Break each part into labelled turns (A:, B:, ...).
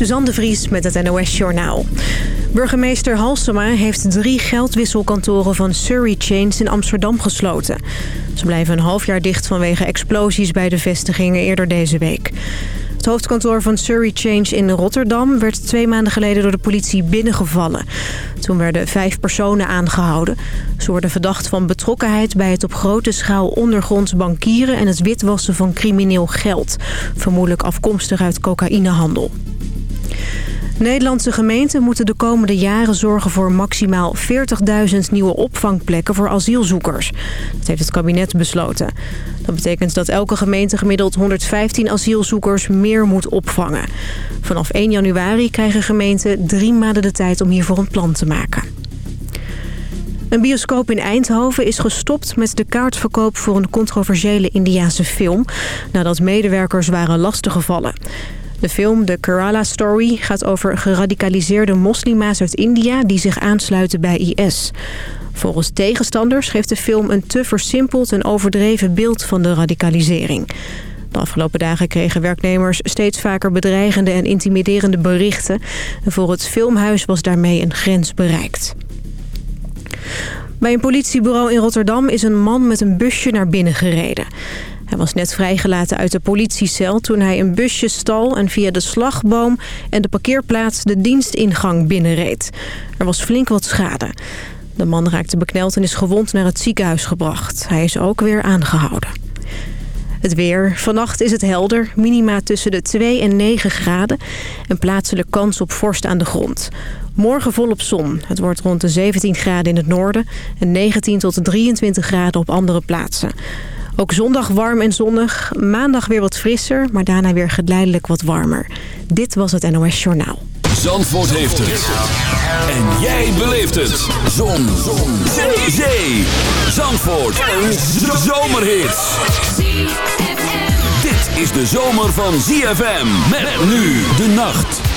A: Suzanne de Vries met het NOS Journaal. Burgemeester Halsema heeft drie geldwisselkantoren van Surrey Chains in Amsterdam gesloten. Ze blijven een half jaar dicht vanwege explosies bij de vestigingen eerder deze week. Het hoofdkantoor van Surrey Change in Rotterdam werd twee maanden geleden door de politie binnengevallen. Toen werden vijf personen aangehouden. Ze worden verdacht van betrokkenheid bij het op grote schaal ondergronds bankieren en het witwassen van crimineel geld. Vermoedelijk afkomstig uit cocaïnehandel. Nederlandse gemeenten moeten de komende jaren zorgen voor maximaal 40.000 nieuwe opvangplekken voor asielzoekers. Dat heeft het kabinet besloten. Dat betekent dat elke gemeente gemiddeld 115 asielzoekers meer moet opvangen. Vanaf 1 januari krijgen gemeenten drie maanden de tijd om hiervoor een plan te maken. Een bioscoop in Eindhoven is gestopt met de kaartverkoop voor een controversiële Indiaanse film... nadat medewerkers waren lastiggevallen. De film The Kerala Story gaat over geradicaliseerde moslima's uit India... die zich aansluiten bij IS. Volgens tegenstanders geeft de film een te versimpeld en overdreven beeld van de radicalisering. De afgelopen dagen kregen werknemers steeds vaker bedreigende en intimiderende berichten. En voor het filmhuis was daarmee een grens bereikt. Bij een politiebureau in Rotterdam is een man met een busje naar binnen gereden. Hij was net vrijgelaten uit de politiecel toen hij een busje stal... en via de slagboom en de parkeerplaats de dienstingang binnenreed. Er was flink wat schade. De man raakte bekneld en is gewond naar het ziekenhuis gebracht. Hij is ook weer aangehouden. Het weer. Vannacht is het helder. Minima tussen de 2 en 9 graden. En plaatselijk kans op vorst aan de grond. Morgen volop zon. Het wordt rond de 17 graden in het noorden. En 19 tot 23 graden op andere plaatsen. Ook zondag warm en zonnig. Maandag weer wat frisser, maar daarna weer geleidelijk wat warmer. Dit was het NOS Journaal.
B: Zandvoort heeft het. En jij beleeft het. Zon. Zon. Zee. Zandvoort. Een zomerhit. Dit is de zomer van ZFM. Met nu de nacht.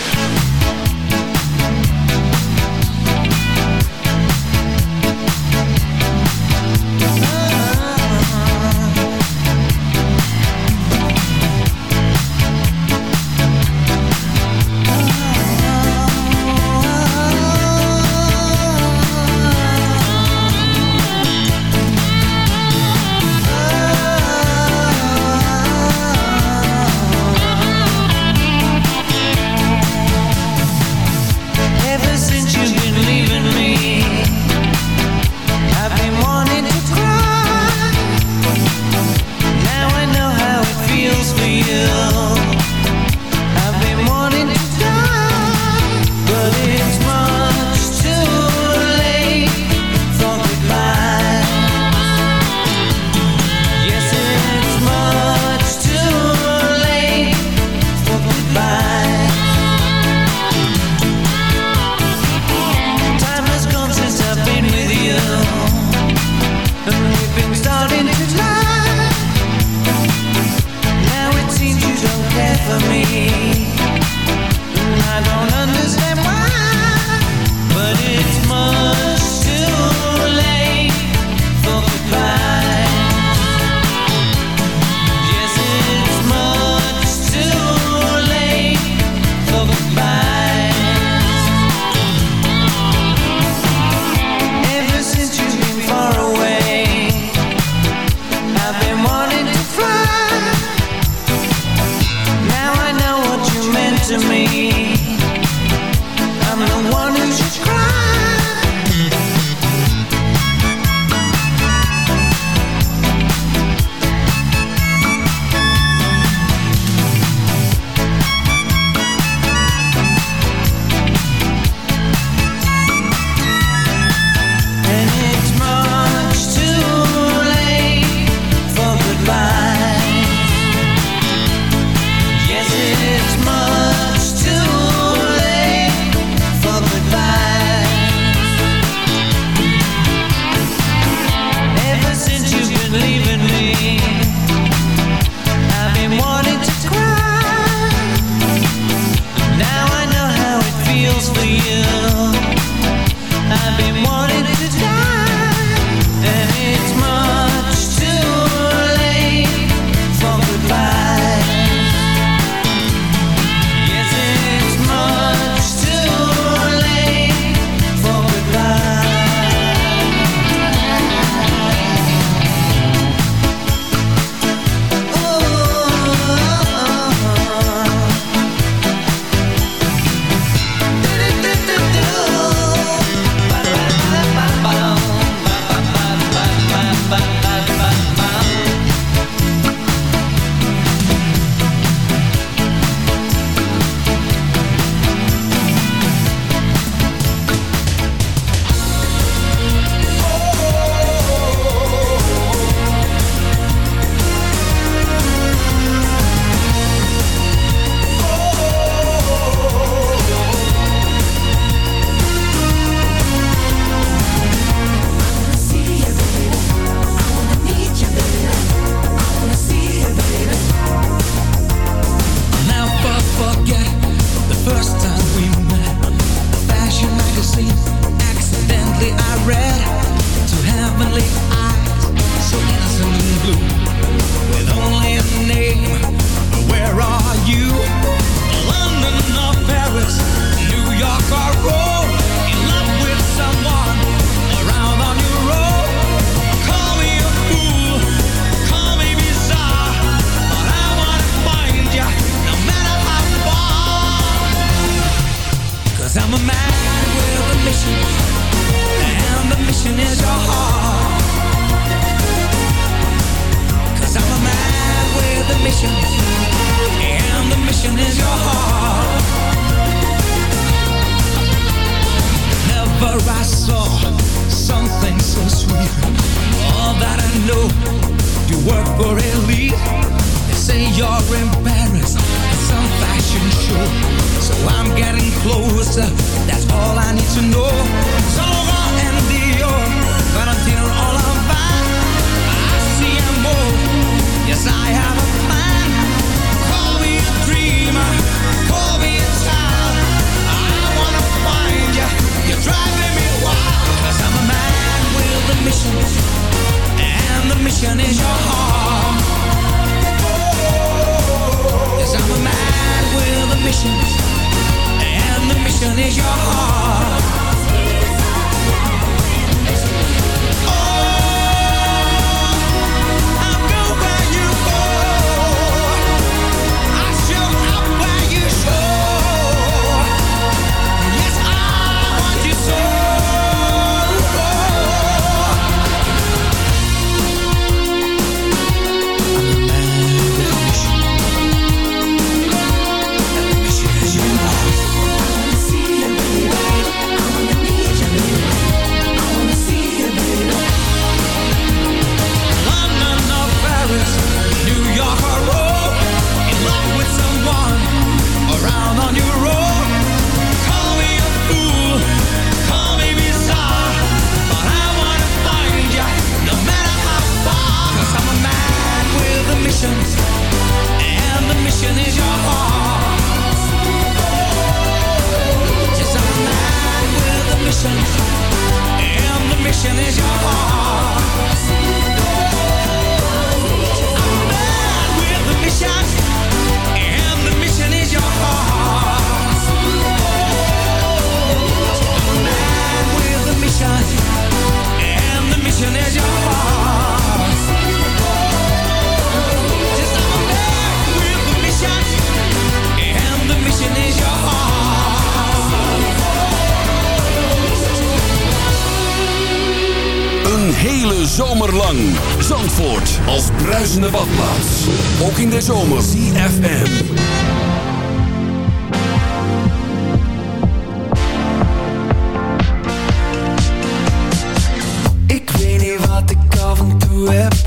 C: Af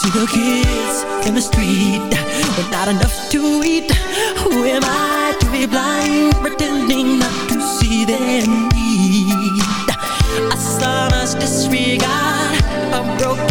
C: See the kids in the street but not enough to eat. Who am I to be blind Pretending not to see them need? A sonorous disregard A broken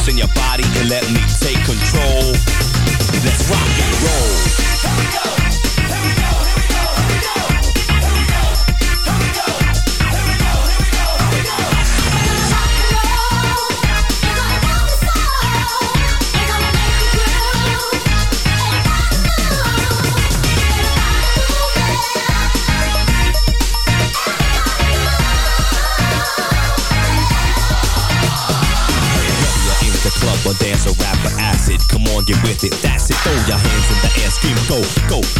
D: So loosen your body and let me take control. Let's rock and roll.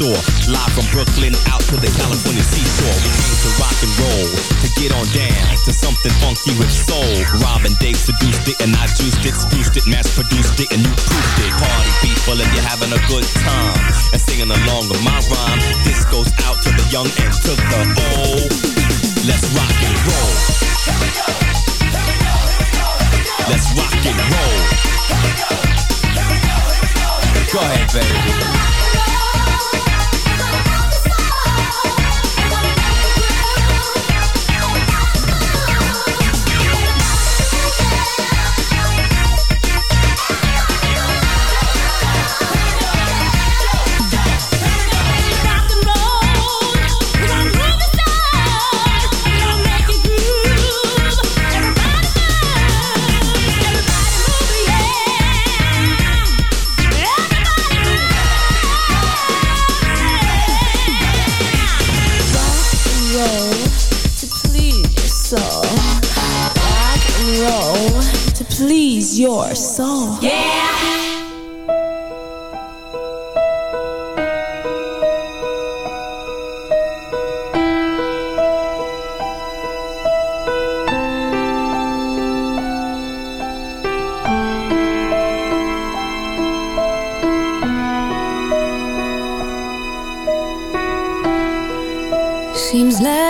D: Ears. Live from Brooklyn out to the California seashore. We came to rock and roll, to get on down to something funky with soul. Rob and Dave seduced it and I juiced it, spruced it, mass produced it and you proofed it. Party people if you're having a good time and singing along with my rhyme. This goes out to the young and to the old. Let's rock and roll. Let's rock and roll. Go ahead, baby.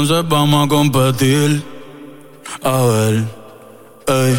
E: Entonces vamos a competir A ver, ey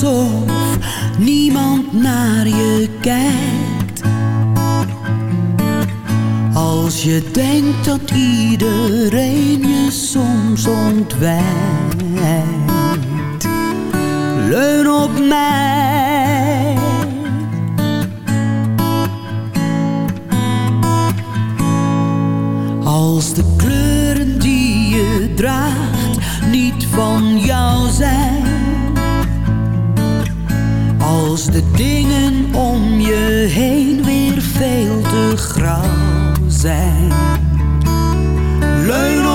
F: 走。Leun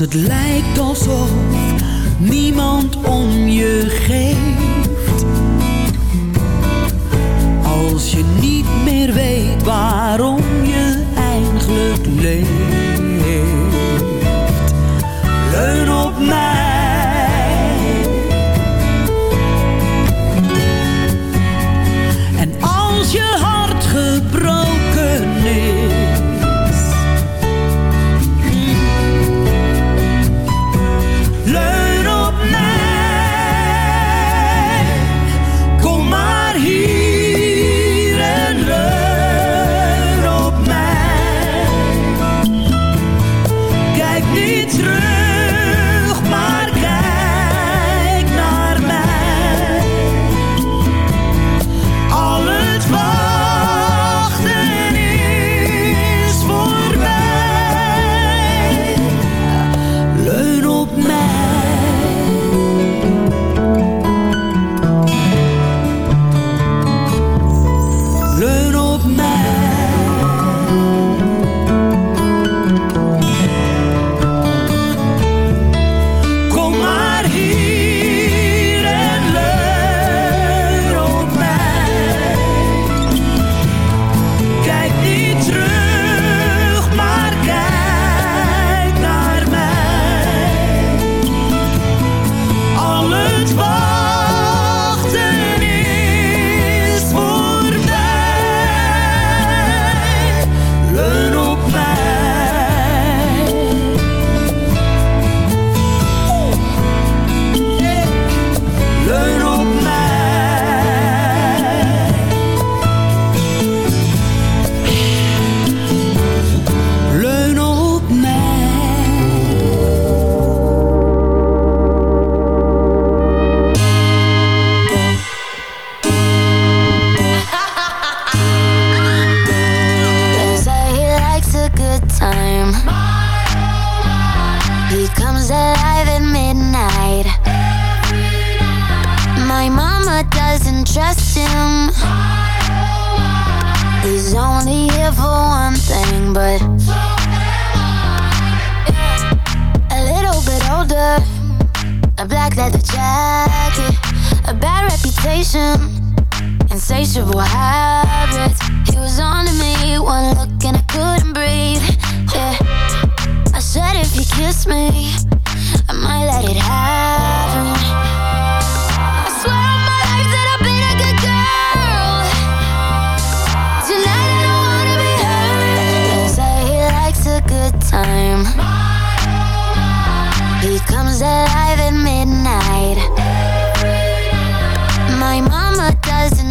F: het lijkt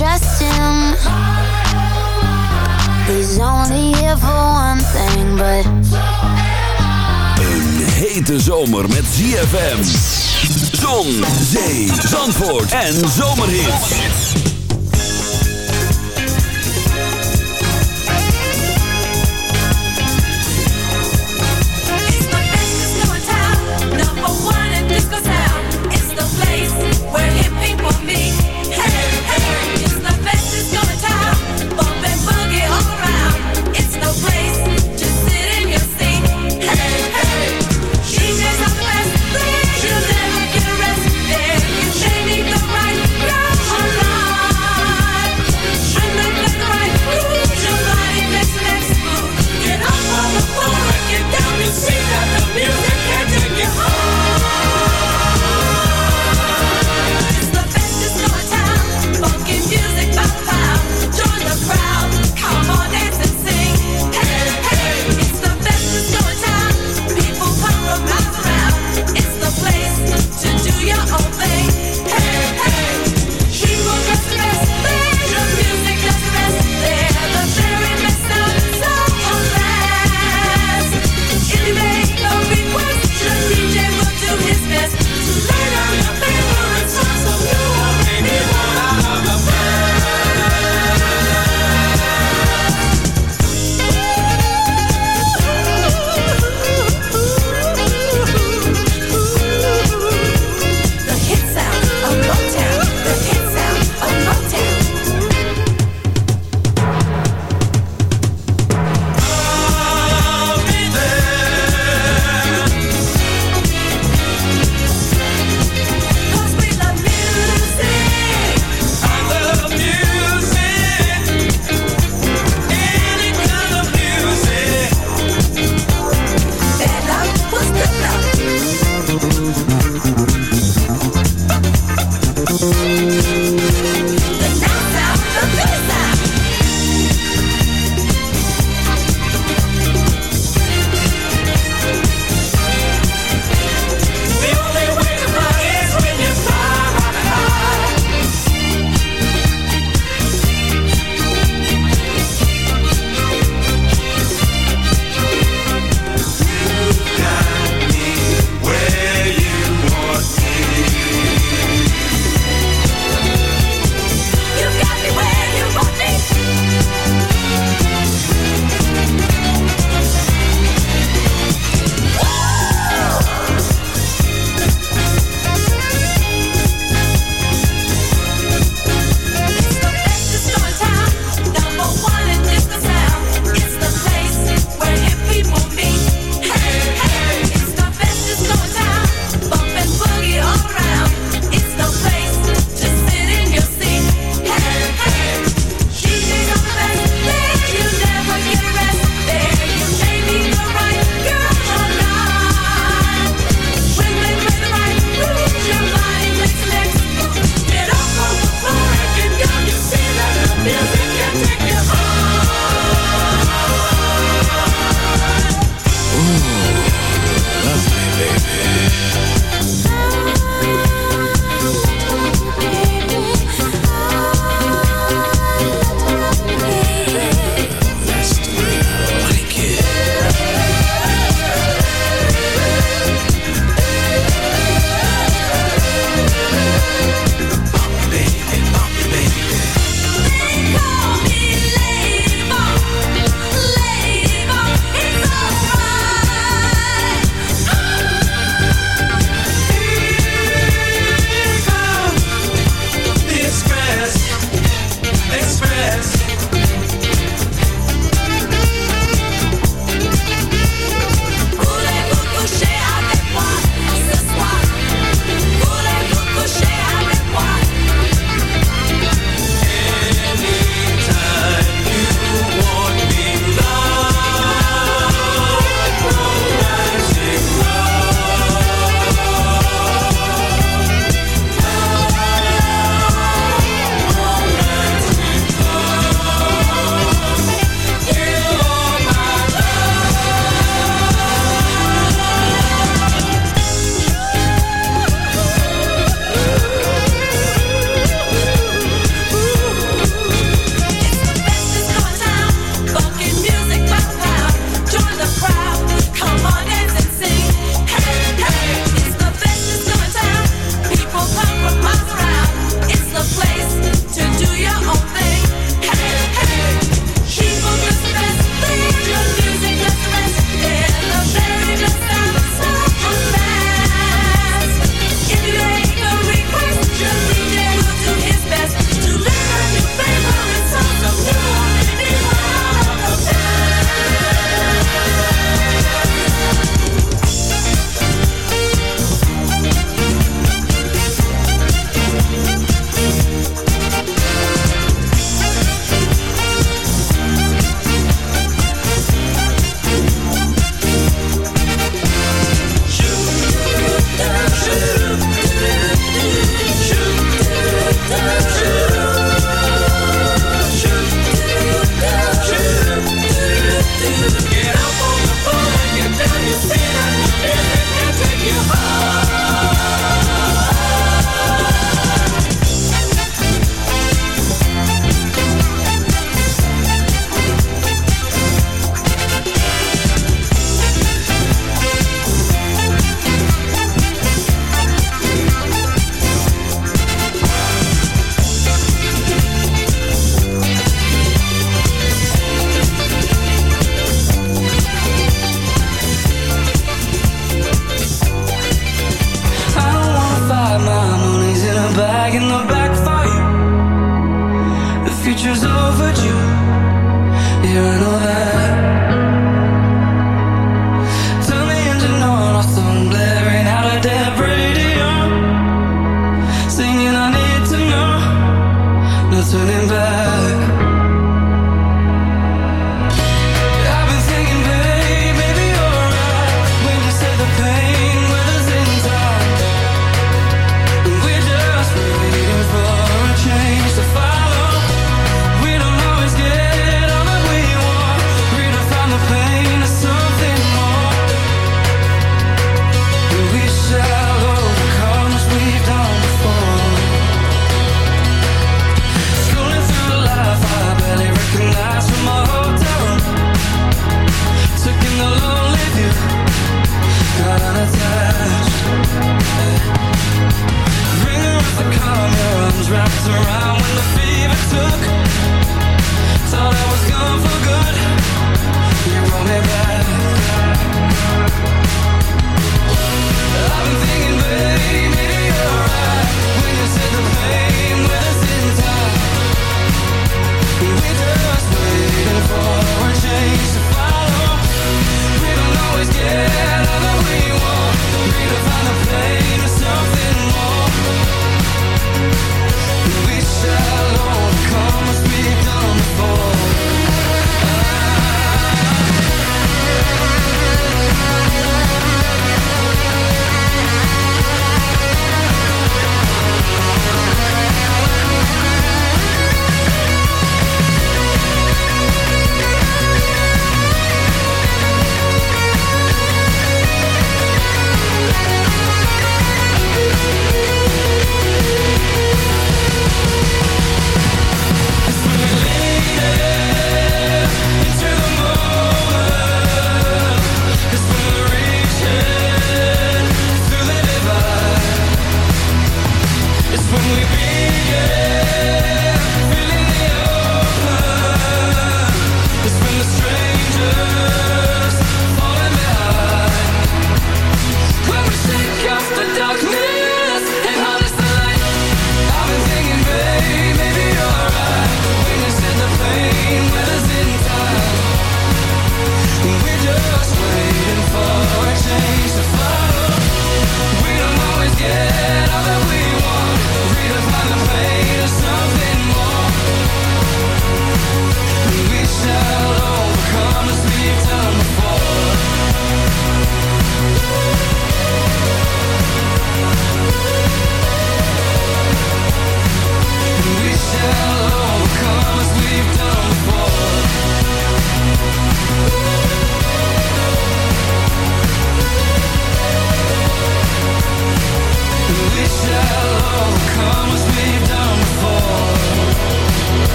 G: Trust him. He's only here for one thing, but.
H: Een hete zomer met ZFM. Zon, zee, zandvoort en zomerhits.